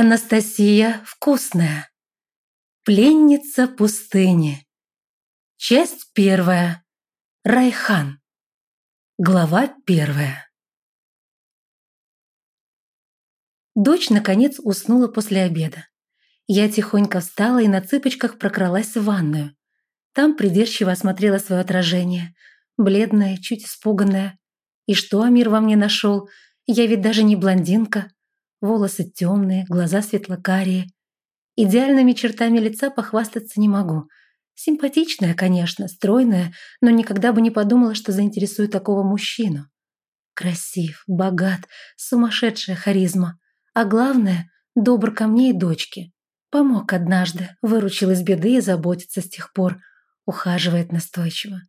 Анастасия Вкусная. Пленница пустыни. Часть первая. Райхан. Глава первая. Дочь, наконец, уснула после обеда. Я тихонько встала и на цыпочках прокралась в ванную. Там придирчиво осмотрела свое отражение. Бледная, чуть испуганная. И что Амир во мне нашел? Я ведь даже не блондинка. Волосы темные, глаза светлокарие. Идеальными чертами лица похвастаться не могу. Симпатичная, конечно, стройная, но никогда бы не подумала, что заинтересую такого мужчину. Красив, богат, сумасшедшая харизма. А главное, добр ко мне и дочке. Помог однажды, выручил из беды и заботится с тех пор. Ухаживает настойчиво.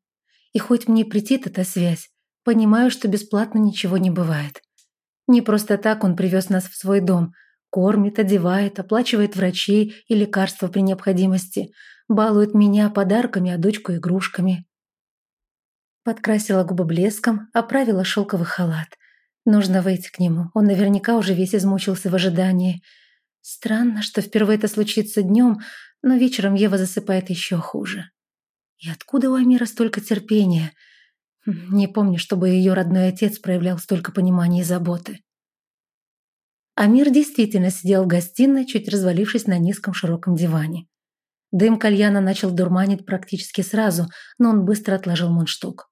И хоть мне претит эта связь, понимаю, что бесплатно ничего не бывает. Не просто так он привез нас в свой дом. Кормит, одевает, оплачивает врачей и лекарства при необходимости. Балует меня подарками, а дочку игрушками. Подкрасила губы блеском, оправила шелковый халат. Нужно выйти к нему. Он наверняка уже весь измучился в ожидании. Странно, что впервые это случится днем, но вечером Ева засыпает еще хуже. И откуда у Амира столько терпения? Не помню, чтобы ее родной отец проявлял столько понимания и заботы. Амир действительно сидел в гостиной, чуть развалившись на низком широком диване. Дым кальяна начал дурманить практически сразу, но он быстро отложил мундштук.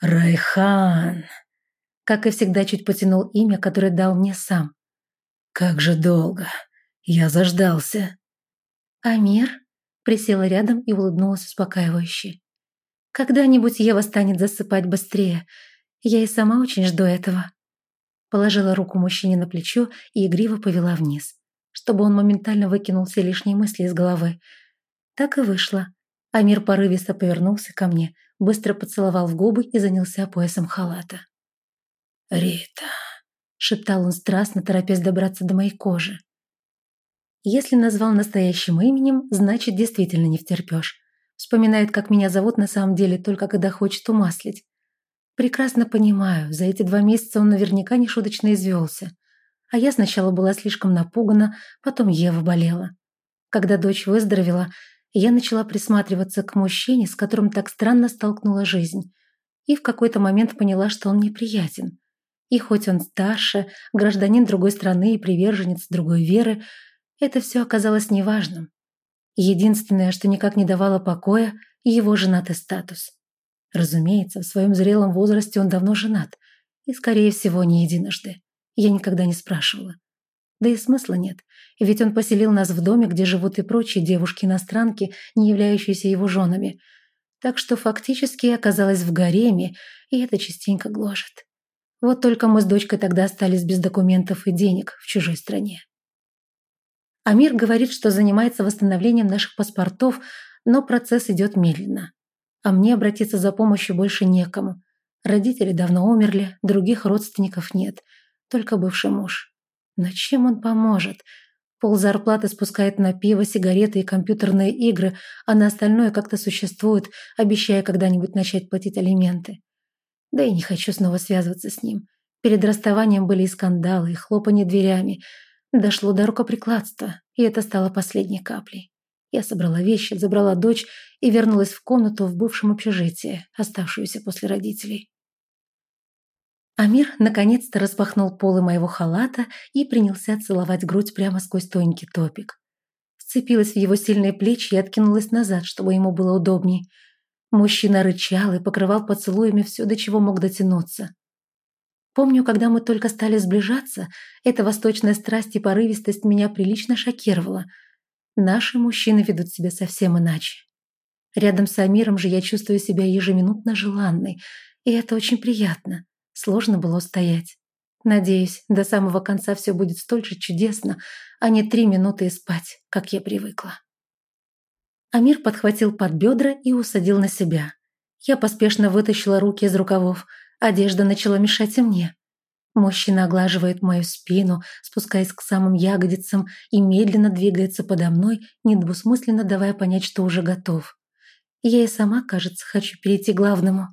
«Райхан!» Как и всегда, чуть потянул имя, которое дал мне сам. «Как же долго! Я заждался!» «Амир?» Присела рядом и улыбнулась успокаивающе. Когда-нибудь Ева станет засыпать быстрее. Я и сама очень жду этого. Положила руку мужчине на плечо и игриво повела вниз, чтобы он моментально выкинул все лишние мысли из головы. Так и вышло. Амир порывисто повернулся ко мне, быстро поцеловал в губы и занялся поясом халата. «Рита», — шептал он страстно, торопясь добраться до моей кожи. Если назвал настоящим именем, значит, действительно не втерпешь. Вспоминает, как меня зовут на самом деле, только когда хочет умаслить. Прекрасно понимаю, за эти два месяца он наверняка не извелся. А я сначала была слишком напугана, потом Ева болела. Когда дочь выздоровела, я начала присматриваться к мужчине, с которым так странно столкнула жизнь. И в какой-то момент поняла, что он неприятен. И хоть он старше, гражданин другой страны и приверженец другой веры, это все оказалось неважным. Единственное, что никак не давало покоя, его женатый статус. Разумеется, в своем зрелом возрасте он давно женат. И, скорее всего, не единожды. Я никогда не спрашивала. Да и смысла нет, ведь он поселил нас в доме, где живут и прочие девушки-иностранки, не являющиеся его женами. Так что фактически я оказалась в гареме, и это частенько гложет. Вот только мы с дочкой тогда остались без документов и денег в чужой стране. Амир говорит, что занимается восстановлением наших паспортов, но процесс идет медленно. А мне обратиться за помощью больше некому. Родители давно умерли, других родственников нет, только бывший муж. Но чем он поможет? Пол зарплаты спускает на пиво, сигареты и компьютерные игры, а на остальное как-то существует, обещая когда-нибудь начать платить алименты. Да и не хочу снова связываться с ним. Перед расставанием были и скандалы, и хлопанье дверями – Дошло до рукоприкладства, и это стало последней каплей. Я собрала вещи, забрала дочь и вернулась в комнату в бывшем общежитии, оставшуюся после родителей. Амир наконец-то распахнул полы моего халата и принялся целовать грудь прямо сквозь тоненький топик. Вцепилась в его сильные плечи и откинулась назад, чтобы ему было удобней. Мужчина рычал и покрывал поцелуями все, до чего мог дотянуться. Помню, когда мы только стали сближаться, эта восточная страсть и порывистость меня прилично шокировала. Наши мужчины ведут себя совсем иначе. Рядом с Амиром же я чувствую себя ежеминутно желанной, и это очень приятно. Сложно было устоять. Надеюсь, до самого конца все будет столь же чудесно, а не три минуты и спать, как я привыкла. Амир подхватил под бедра и усадил на себя. Я поспешно вытащила руки из рукавов – Одежда начала мешать и мне. Мужчина оглаживает мою спину, спускаясь к самым ягодицам и медленно двигается подо мной, недвусмысленно давая понять, что уже готов. Я и сама, кажется, хочу перейти к главному.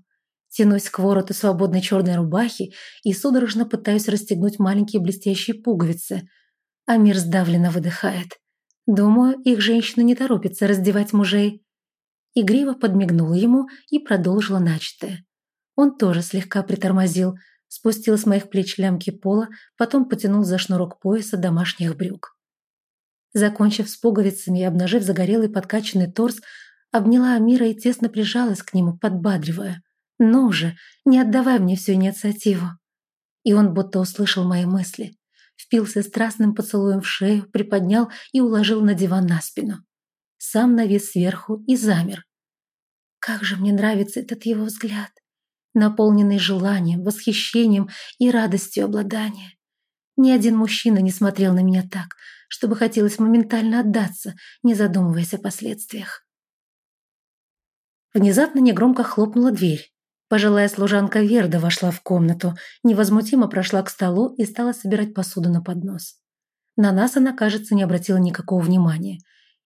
Тянусь к вороту свободной черной рубахи и судорожно пытаюсь расстегнуть маленькие блестящие пуговицы. Амир сдавленно выдыхает. Думаю, их женщины не торопятся раздевать мужей. Игриво подмигнула ему и продолжила начатое. Он тоже слегка притормозил, спустил с моих плеч лямки пола, потом потянул за шнурок пояса домашних брюк. Закончив с пуговицами и обнажив загорелый подкачанный торс, обняла Амира и тесно прижалась к нему, подбадривая. «Ну же, не отдавай мне всю инициативу!» И он будто услышал мои мысли. Впился страстным поцелуем в шею, приподнял и уложил на диван на спину. Сам навис сверху и замер. Как же мне нравится этот его взгляд, наполненный желанием, восхищением и радостью обладания. Ни один мужчина не смотрел на меня так, чтобы хотелось моментально отдаться, не задумываясь о последствиях. Внезапно негромко хлопнула дверь. Пожилая служанка Верда вошла в комнату, невозмутимо прошла к столу и стала собирать посуду на поднос. На нас она, кажется, не обратила никакого внимания.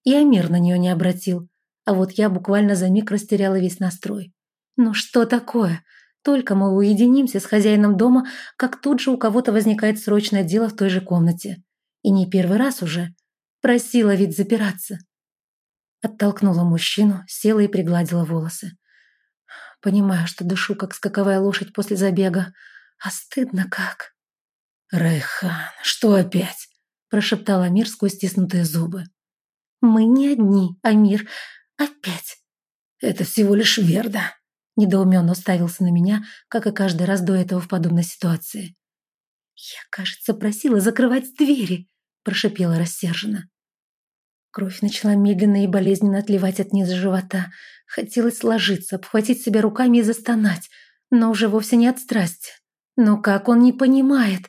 И Амир на нее не обратил. А вот я буквально за миг растеряла весь настрой. Ну что такое? Только мы уединимся с хозяином дома, как тут же у кого-то возникает срочное дело в той же комнате. И не первый раз уже. Просила ведь запираться. Оттолкнула мужчину, села и пригладила волосы. Понимаю, что дышу, как скаковая лошадь после забега. А стыдно как. «Райхан, что опять?» – прошептал Амир сквозь стиснутые зубы. «Мы не одни, Амир. Опять». «Это всего лишь Верда», – недоуменно уставился на меня, как и каждый раз до этого в подобной ситуации. «Я, кажется, просила закрывать двери», – прошипела рассерженно. Кровь начала медленно и болезненно отливать от низа живота. Хотелось сложиться, обхватить себя руками и застонать, но уже вовсе не от страсти. Но как он не понимает?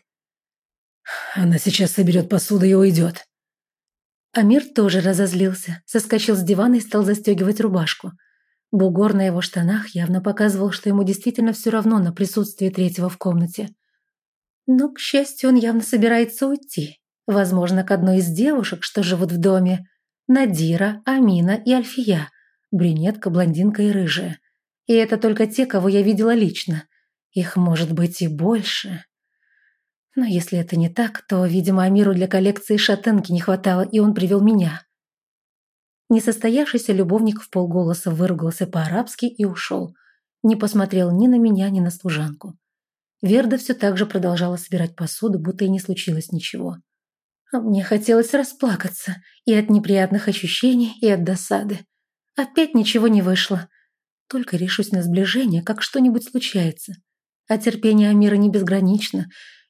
Она сейчас соберет посуду и уйдет. Амир тоже разозлился, соскочил с дивана и стал застегивать рубашку. Бугор на его штанах явно показывал, что ему действительно все равно на присутствие третьего в комнате. Но, к счастью, он явно собирается уйти. Возможно, к одной из девушек, что живут в доме. Надира, Амина и Альфия. Брюнетка, блондинка и рыжая. И это только те, кого я видела лично. Их может быть и больше. Но если это не так, то, видимо, Амиру для коллекции шатенки не хватало, и он привел меня. Несостоявшийся любовник в полголоса выругался по-арабски и ушел. Не посмотрел ни на меня, ни на служанку. Верда все так же продолжала собирать посуду, будто и не случилось ничего. А мне хотелось расплакаться и от неприятных ощущений, и от досады. Опять ничего не вышло. Только решусь на сближение, как что-нибудь случается. А терпение Амира не безгранично,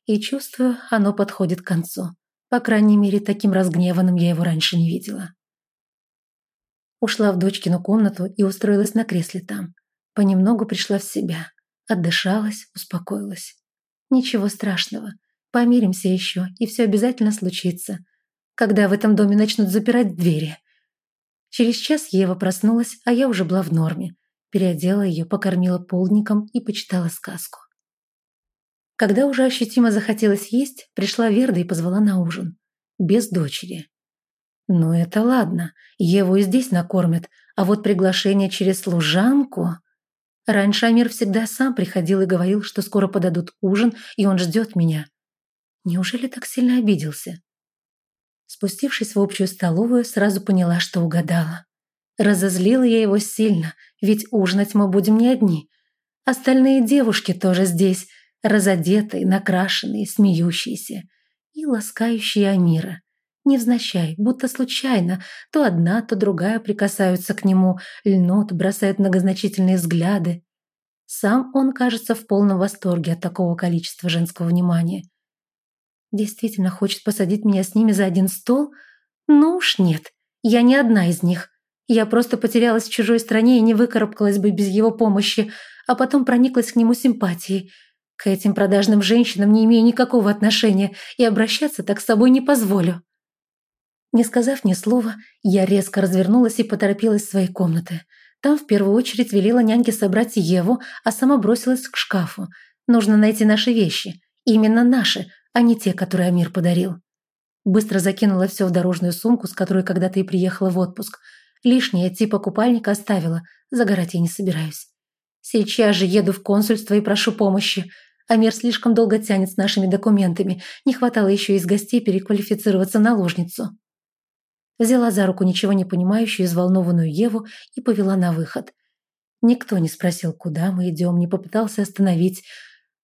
и чувствую, оно подходит к концу. По крайней мере, таким разгневанным я его раньше не видела. Ушла в дочкину комнату и устроилась на кресле там. Понемногу пришла в себя. Отдышалась, успокоилась. Ничего страшного. Помиримся еще, и все обязательно случится. Когда в этом доме начнут запирать двери. Через час Ева проснулась, а я уже была в норме. Переодела ее, покормила полдником и почитала сказку. Когда уже ощутимо захотелось есть, пришла Верда и позвала на ужин. Без дочери. Ну это ладно, Еву и здесь накормят, а вот приглашение через служанку... Раньше Амир всегда сам приходил и говорил, что скоро подадут ужин, и он ждет меня. Неужели так сильно обиделся? Спустившись в общую столовую, сразу поняла, что угадала. Разозлила я его сильно, ведь ужинать мы будем не одни. Остальные девушки тоже здесь, разодетые, накрашенные, смеющиеся и ласкающие Амира. Невзначай, будто случайно, то одна, то другая прикасаются к нему, льнут, бросают многозначительные взгляды. Сам он кажется в полном восторге от такого количества женского внимания – Действительно хочет посадить меня с ними за один стол? Ну уж нет, я не одна из них. Я просто потерялась в чужой стране и не выкарабкалась бы без его помощи, а потом прониклась к нему симпатией. К этим продажным женщинам не имею никакого отношения и обращаться так с собой не позволю. Не сказав ни слова, я резко развернулась и поторопилась в своей комнаты. Там в первую очередь велела няньке собрать Еву, а сама бросилась к шкафу. Нужно найти наши вещи. Именно наши, а не те, которые Амир подарил. Быстро закинула все в дорожную сумку, с которой когда-то и приехала в отпуск. Лишнее типа купальника оставила, загорать я не собираюсь. Сейчас же еду в консульство и прошу помощи. Амир слишком долго тянет с нашими документами. Не хватало еще из гостей переквалифицироваться на ложницу. Взяла за руку ничего не понимающую и взволнованную Еву и повела на выход. Никто не спросил, куда мы идем, не попытался остановить.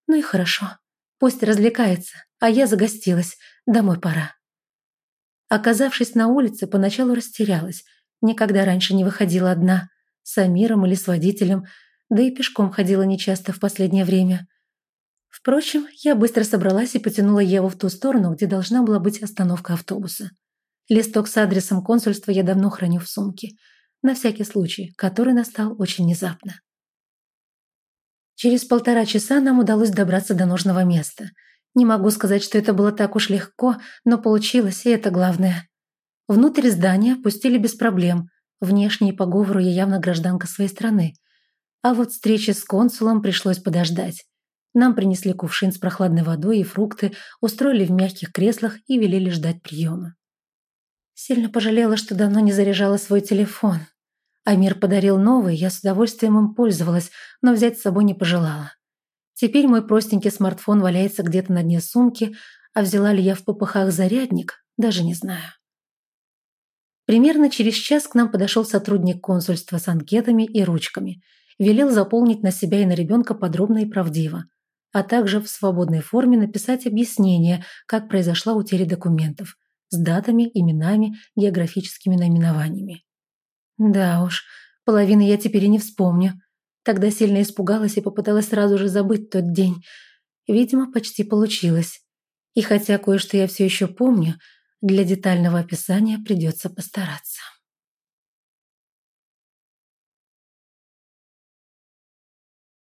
Ну и хорошо. Пусть развлекается, а я загостилась. Домой пора. Оказавшись на улице, поначалу растерялась. Никогда раньше не выходила одна. С Амиром или с водителем. Да и пешком ходила нечасто в последнее время. Впрочем, я быстро собралась и потянула Еву в ту сторону, где должна была быть остановка автобуса. Листок с адресом консульства я давно храню в сумке. На всякий случай, который настал очень внезапно. Через полтора часа нам удалось добраться до нужного места. Не могу сказать, что это было так уж легко, но получилось, и это главное. Внутрь здания пустили без проблем. Внешне и по говору я явно гражданка своей страны. А вот встречи с консулом пришлось подождать. Нам принесли кувшин с прохладной водой и фрукты, устроили в мягких креслах и велели ждать приема. Сильно пожалела, что давно не заряжала свой телефон. Амир подарил новый, я с удовольствием им пользовалась, но взять с собой не пожелала. Теперь мой простенький смартфон валяется где-то на дне сумки, а взяла ли я в попыхах зарядник, даже не знаю. Примерно через час к нам подошел сотрудник консульства с анкетами и ручками. Велел заполнить на себя и на ребенка подробно и правдиво а также в свободной форме написать объяснение, как произошла утеря документов, с датами, именами, географическими наименованиями. Да уж, половины я теперь и не вспомню. Тогда сильно испугалась и попыталась сразу же забыть тот день. Видимо, почти получилось. И хотя кое-что я все еще помню, для детального описания придется постараться.